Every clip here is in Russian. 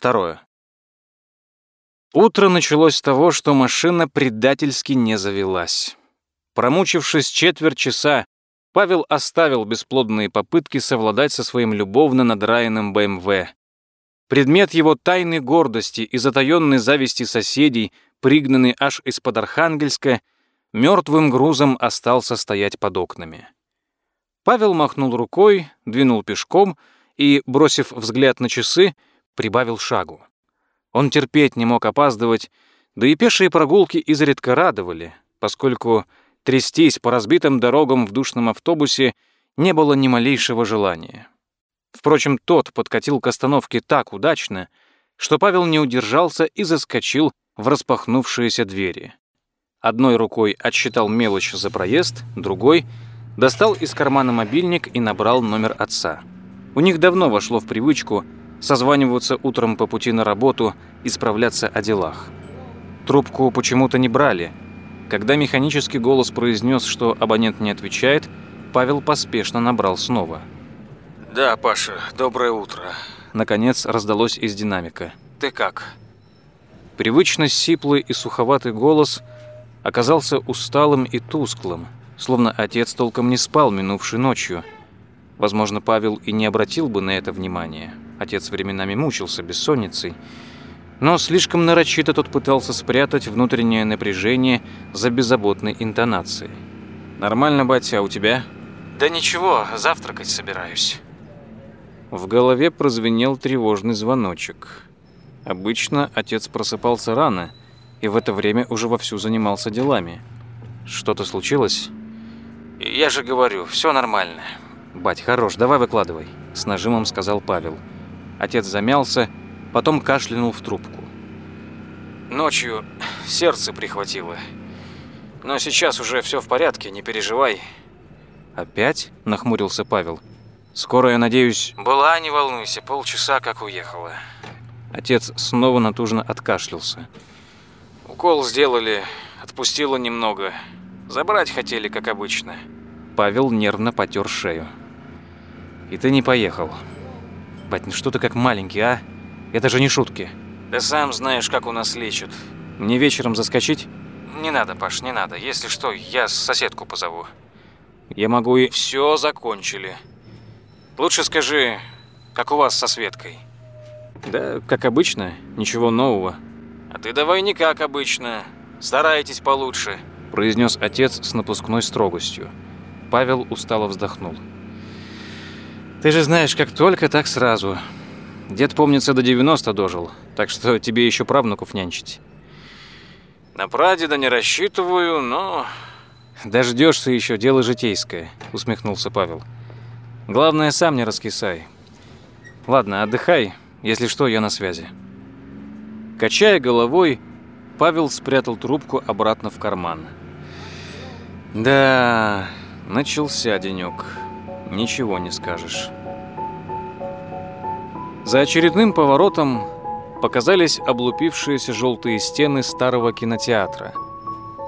Второе. Утро началось с того, что машина предательски не завелась. Промучившись четверть часа, Павел оставил бесплодные попытки совладать со своим любовно надраенным БМВ. Предмет его тайной гордости и затаённой зависти соседей, пригнанный аж из-под Архангельска, мертвым грузом остался стоять под окнами. Павел махнул рукой, двинул пешком и, бросив взгляд на часы, прибавил шагу. Он терпеть не мог опаздывать, да и пешие прогулки изредка радовали, поскольку трястись по разбитым дорогам в душном автобусе не было ни малейшего желания. Впрочем, тот подкатил к остановке так удачно, что Павел не удержался и заскочил в распахнувшиеся двери. Одной рукой отсчитал мелочь за проезд, другой достал из кармана мобильник и набрал номер отца. У них давно вошло в привычку созваниваться утром по пути на работу и справляться о делах. Трубку почему-то не брали — когда механический голос произнес, что абонент не отвечает, Павел поспешно набрал снова. «Да, Паша, доброе утро». Наконец раздалось из динамика. «Ты как?» Привычно сиплый и суховатый голос оказался усталым и тусклым, словно отец толком не спал минувшей ночью. Возможно, Павел и не обратил бы на это внимания. Отец временами мучился бессонницей, но слишком нарочито тот пытался спрятать внутреннее напряжение за беззаботной интонацией. «Нормально, батя, а у тебя?» «Да ничего, завтракать собираюсь». В голове прозвенел тревожный звоночек. Обычно отец просыпался рано и в это время уже вовсю занимался делами. Что-то случилось? «Я же говорю, все нормально». «Бать, хорош, давай выкладывай», — с нажимом сказал Павел. Отец замялся потом кашлянул в трубку. Ночью сердце прихватило. Но сейчас уже все в порядке, не переживай. Опять? Нахмурился Павел. Скоро, я надеюсь... Была, не волнуйся, полчаса как уехала. Отец снова натужно откашлялся. Укол сделали, отпустило немного. Забрать хотели, как обычно. Павел нервно потер шею. И ты не поехал. Бать, ну что ты как маленький, а? Это же не шутки. Да сам знаешь, как у нас лечат. Мне вечером заскочить? Не надо, Паш, не надо. Если что, я соседку позову. Я могу и... Все закончили. Лучше скажи, как у вас со Светкой? Да, как обычно, ничего нового. А ты давай не как обычно. Старайтесь получше. Произнес отец с напускной строгостью. Павел устало вздохнул. Ты же знаешь, как только, так сразу. Дед, помнится, до 90 дожил, так что тебе еще правнуков нянчить. На прадеда не рассчитываю, но... Дождешься еще, дело житейское, усмехнулся Павел. Главное, сам не раскисай. Ладно, отдыхай, если что, я на связи. Качая головой, Павел спрятал трубку обратно в карман. Да, начался денек. Ничего не скажешь. За очередным поворотом показались облупившиеся желтые стены старого кинотеатра.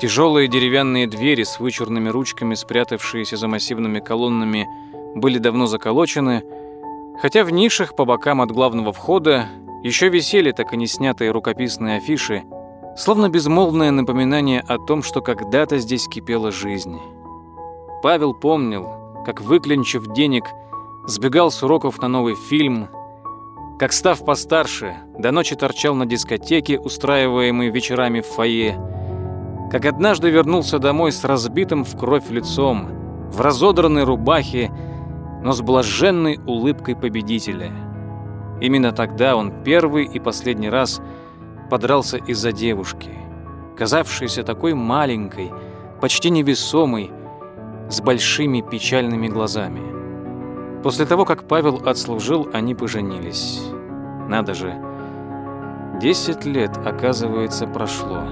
Тяжелые деревянные двери с вычурными ручками, спрятавшиеся за массивными колоннами, были давно заколочены, хотя в нишах по бокам от главного входа еще висели так и не снятые рукописные афиши, словно безмолвное напоминание о том, что когда-то здесь кипела жизнь. Павел помнил, как, выклинчив денег, сбегал с уроков на новый фильм – как, став постарше, до ночи торчал на дискотеке, устраиваемой вечерами в фойе. Как однажды вернулся домой с разбитым в кровь лицом, в разодранной рубахе, но с блаженной улыбкой победителя. Именно тогда он первый и последний раз подрался из-за девушки, казавшейся такой маленькой, почти невесомой, с большими печальными глазами. После того, как Павел отслужил, они поженились. Надо же, 10 лет, оказывается, прошло.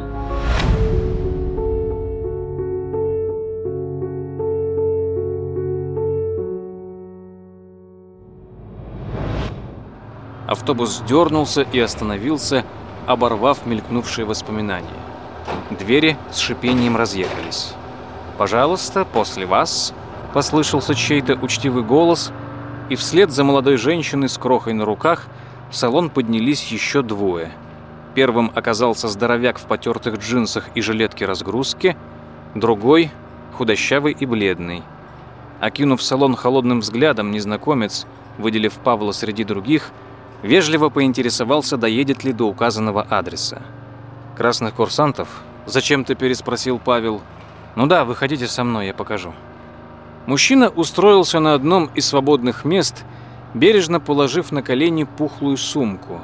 Автобус дернулся и остановился, оборвав мелькнувшие воспоминания. Двери с шипением разъехались. «Пожалуйста, после вас», — послышался чей-то учтивый голос, и вслед за молодой женщиной с крохой на руках в салон поднялись еще двое. Первым оказался здоровяк в потертых джинсах и жилетке разгрузки, другой — худощавый и бледный. Окинув салон холодным взглядом, незнакомец, выделив Павла среди других, вежливо поинтересовался, доедет ли до указанного адреса. «Красных курсантов?» — зачем-то переспросил Павел. «Ну да, выходите со мной, я покажу». Мужчина устроился на одном из свободных мест, бережно положив на колени пухлую сумку.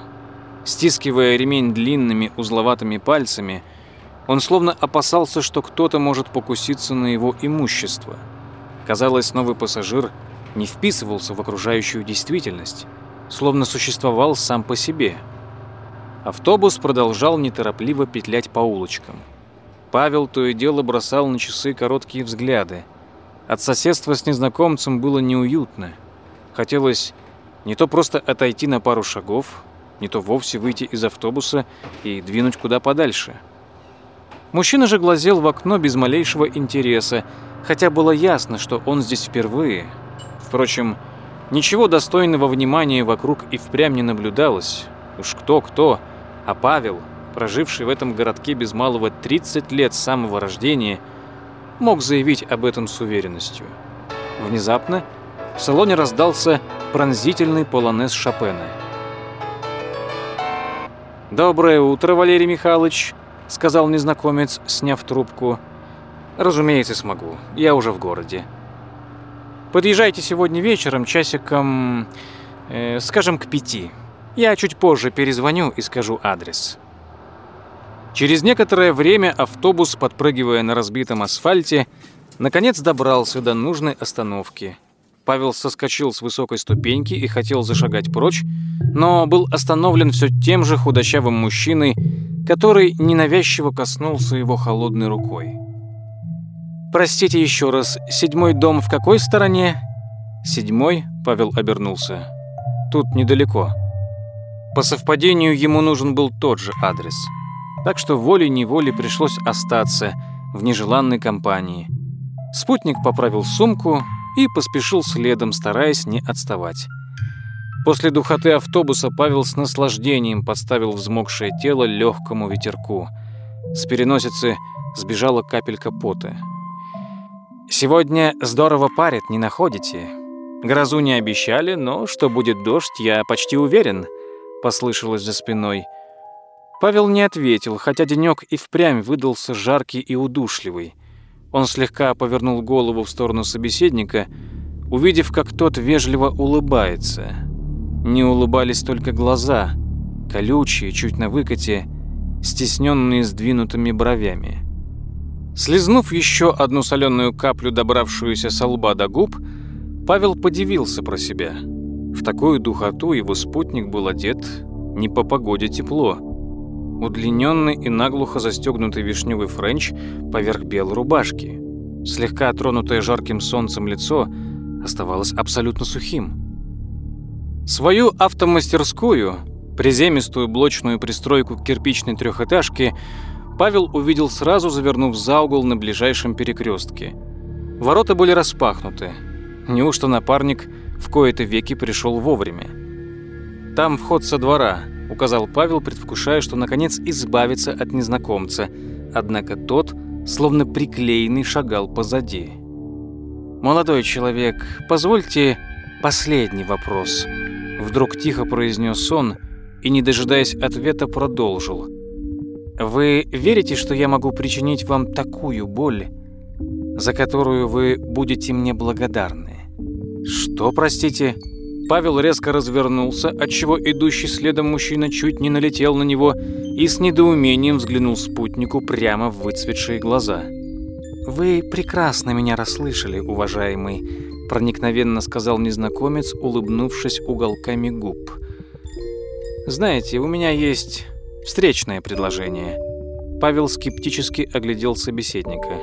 Стискивая ремень длинными узловатыми пальцами, он словно опасался, что кто-то может покуситься на его имущество. Казалось, новый пассажир не вписывался в окружающую действительность, словно существовал сам по себе. Автобус продолжал неторопливо петлять по улочкам. Павел то и дело бросал на часы короткие взгляды. От соседства с незнакомцем было неуютно. Хотелось не то просто отойти на пару шагов, не то вовсе выйти из автобуса и двинуть куда подальше. Мужчина же глазел в окно без малейшего интереса, хотя было ясно, что он здесь впервые. Впрочем, ничего достойного внимания вокруг и впрямь не наблюдалось. Уж кто-кто, а Павел, проживший в этом городке без малого 30 лет с самого рождения, мог заявить об этом с уверенностью. Внезапно в салоне раздался пронзительный полонез Шопена. «Доброе утро, Валерий Михайлович», — сказал незнакомец, сняв трубку. «Разумеется, смогу. Я уже в городе. Подъезжайте сегодня вечером, часиком, э, скажем, к пяти. Я чуть позже перезвоню и скажу адрес». Через некоторое время автобус, подпрыгивая на разбитом асфальте, наконец добрался до нужной остановки. Павел соскочил с высокой ступеньки и хотел зашагать прочь, но был остановлен все тем же худощавым мужчиной, который ненавязчиво коснулся его холодной рукой. «Простите еще раз, седьмой дом в какой стороне?» «Седьмой?» — Павел обернулся. «Тут недалеко». По совпадению ему нужен был тот же адрес. Так что волей-неволей пришлось остаться в нежеланной компании. Спутник поправил сумку и поспешил следом, стараясь не отставать. После духоты автобуса Павел с наслаждением подставил взмокшее тело легкому ветерку. С переносицы сбежала капелька пота. «Сегодня здорово парит, не находите? Грозу не обещали, но что будет дождь, я почти уверен», — послышалось за спиной. Павел не ответил, хотя денек и впрямь выдался жаркий и удушливый. Он слегка повернул голову в сторону собеседника, увидев, как тот вежливо улыбается. Не улыбались только глаза, колючие, чуть на выкате, стесненные сдвинутыми бровями. Слизнув еще одну соленую каплю, добравшуюся со лба до губ, Павел подивился про себя. В такую духоту его спутник был одет не по погоде тепло. Удлиненный и наглухо застегнутый вишневый френч поверх белой рубашки. Слегка тронутое жарким солнцем лицо оставалось абсолютно сухим. Свою автомастерскую, приземистую блочную пристройку к кирпичной трехэтажке, Павел увидел сразу, завернув за угол на ближайшем перекрестке. Ворота были распахнуты. Неужто напарник в кои-то веки пришел вовремя? Там вход со двора –— указал Павел, предвкушая, что наконец избавится от незнакомца. Однако тот, словно приклеенный, шагал позади. «Молодой человек, позвольте последний вопрос», — вдруг тихо произнес он и, не дожидаясь ответа, продолжил. «Вы верите, что я могу причинить вам такую боль, за которую вы будете мне благодарны?» «Что, простите?» Павел резко развернулся, отчего идущий следом мужчина чуть не налетел на него и с недоумением взглянул спутнику прямо в выцветшие глаза. «Вы прекрасно меня расслышали, уважаемый», — проникновенно сказал незнакомец, улыбнувшись уголками губ. «Знаете, у меня есть встречное предложение». Павел скептически оглядел собеседника.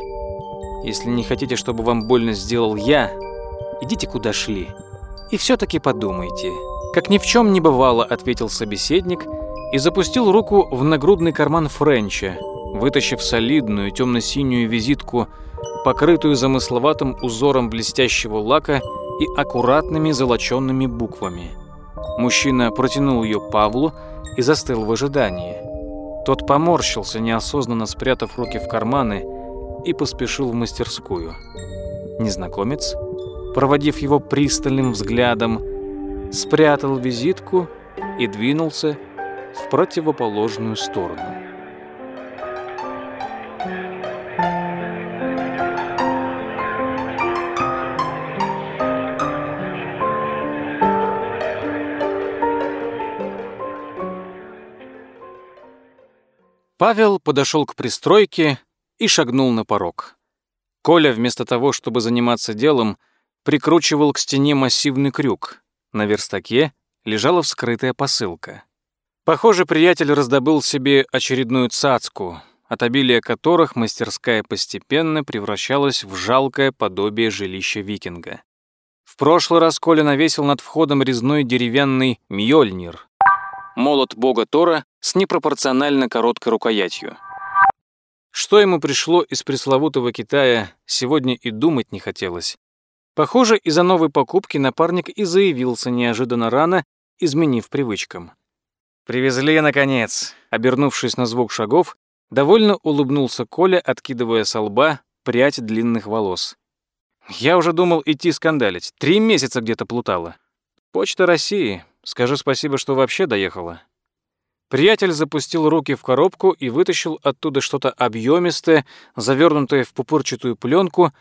«Если не хотите, чтобы вам больно сделал я, идите куда шли». И все-таки подумайте. Как ни в чем не бывало, ответил собеседник и запустил руку в нагрудный карман Френча, вытащив солидную темно-синюю визитку, покрытую замысловатым узором блестящего лака и аккуратными золоченными буквами. Мужчина протянул ее Павлу и застыл в ожидании. Тот поморщился, неосознанно спрятав руки в карманы, и поспешил в мастерскую. Незнакомец, проводив его пристальным взглядом, спрятал визитку и двинулся в противоположную сторону. Павел подошел к пристройке и шагнул на порог. Коля, вместо того, чтобы заниматься делом, прикручивал к стене массивный крюк. На верстаке лежала вскрытая посылка. Похоже, приятель раздобыл себе очередную цацку, от обилия которых мастерская постепенно превращалась в жалкое подобие жилища викинга. В прошлый раз Коля навесил над входом резной деревянный мьёльнир, молот бога Тора с непропорционально короткой рукоятью. Что ему пришло из пресловутого Китая, сегодня и думать не хотелось. Похоже, из-за новой покупки напарник и заявился неожиданно рано, изменив привычкам. «Привезли, наконец!» Обернувшись на звук шагов, довольно улыбнулся Коля, откидывая со лба прядь длинных волос. «Я уже думал идти скандалить. Три месяца где-то плутала. Почта России. Скажи спасибо, что вообще доехала». Приятель запустил руки в коробку и вытащил оттуда что-то объемистое, завернутое в пупырчатую пленку,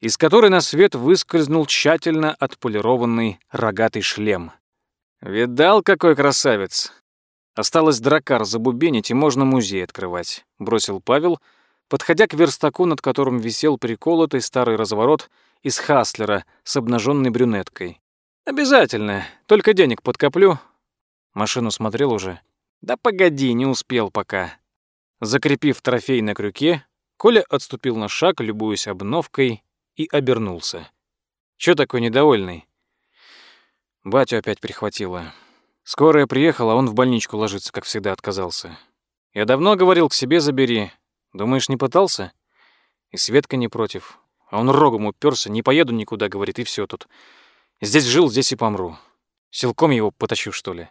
из которой на свет выскользнул тщательно отполированный рогатый шлем. «Видал, какой красавец!» «Осталось дракар забубенить, и можно музей открывать», — бросил Павел, подходя к верстаку, над которым висел приколотый старый разворот из Хаслера с обнаженной брюнеткой. «Обязательно, только денег подкоплю». Машину смотрел уже. «Да погоди, не успел пока». Закрепив трофей на крюке, Коля отступил на шаг, любуясь обновкой, и обернулся. «Чё такой недовольный?» Батю опять прихватило. Скорая приехала, он в больничку ложится, как всегда отказался. Я давно говорил, к себе забери. Думаешь, не пытался? И Светка не против. А он рогом уперся, не поеду никуда, говорит, и все тут. Здесь жил, здесь и помру. Силком его потащу, что ли?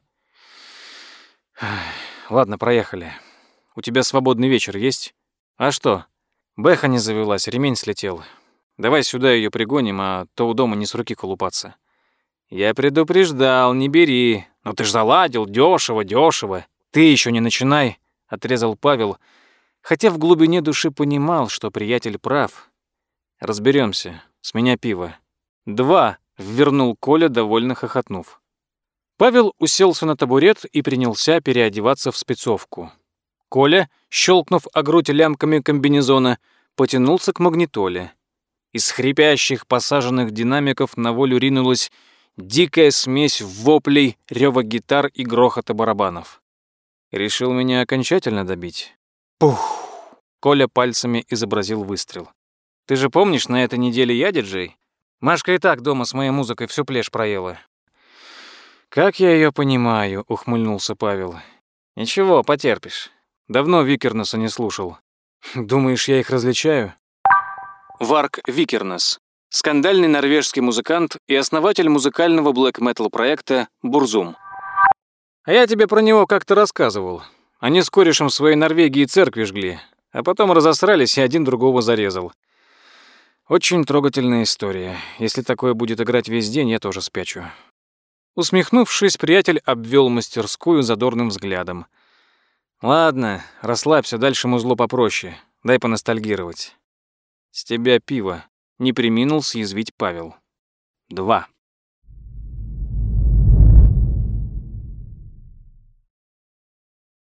Ладно, проехали. У тебя свободный вечер есть? А что? Бэха не завелась, ремень слетел. Давай сюда ее пригоним, а то у дома не с руки колупаться. Я предупреждал, не бери. Но ты ж заладил, дешево, дешево. Ты еще не начинай, отрезал Павел, хотя в глубине души понимал, что приятель прав. Разберемся. С меня пиво. Два, вернул Коля, довольно хохотнув. Павел уселся на табурет и принялся переодеваться в спецовку. Коля, щелкнув о грудь лямками комбинезона, потянулся к магнитоле. Из хрипящих посаженных динамиков на волю ринулась дикая смесь воплей, рёва гитар и грохота барабанов. Решил меня окончательно добить. Пух! Коля пальцами изобразил выстрел. Ты же помнишь, на этой неделе я диджей? Машка и так дома с моей музыкой всю плешь проела. «Как я ее понимаю», — ухмыльнулся Павел. «Ничего, потерпишь. Давно Викернеса не слушал. Думаешь, я их различаю?» Варк Викернес. Скандальный норвежский музыкант и основатель музыкального блэк-метал проекта «Бурзум». А я тебе про него как-то рассказывал. Они с корешем в своей Норвегии церкви жгли, а потом разосрались и один другого зарезал. Очень трогательная история. Если такое будет играть весь день, я тоже спячу. Усмехнувшись, приятель обвел мастерскую задорным взглядом. «Ладно, расслабься, дальше музло попроще. Дай поностальгировать». «С тебя пиво», — не приминул съязвить Павел. «Два».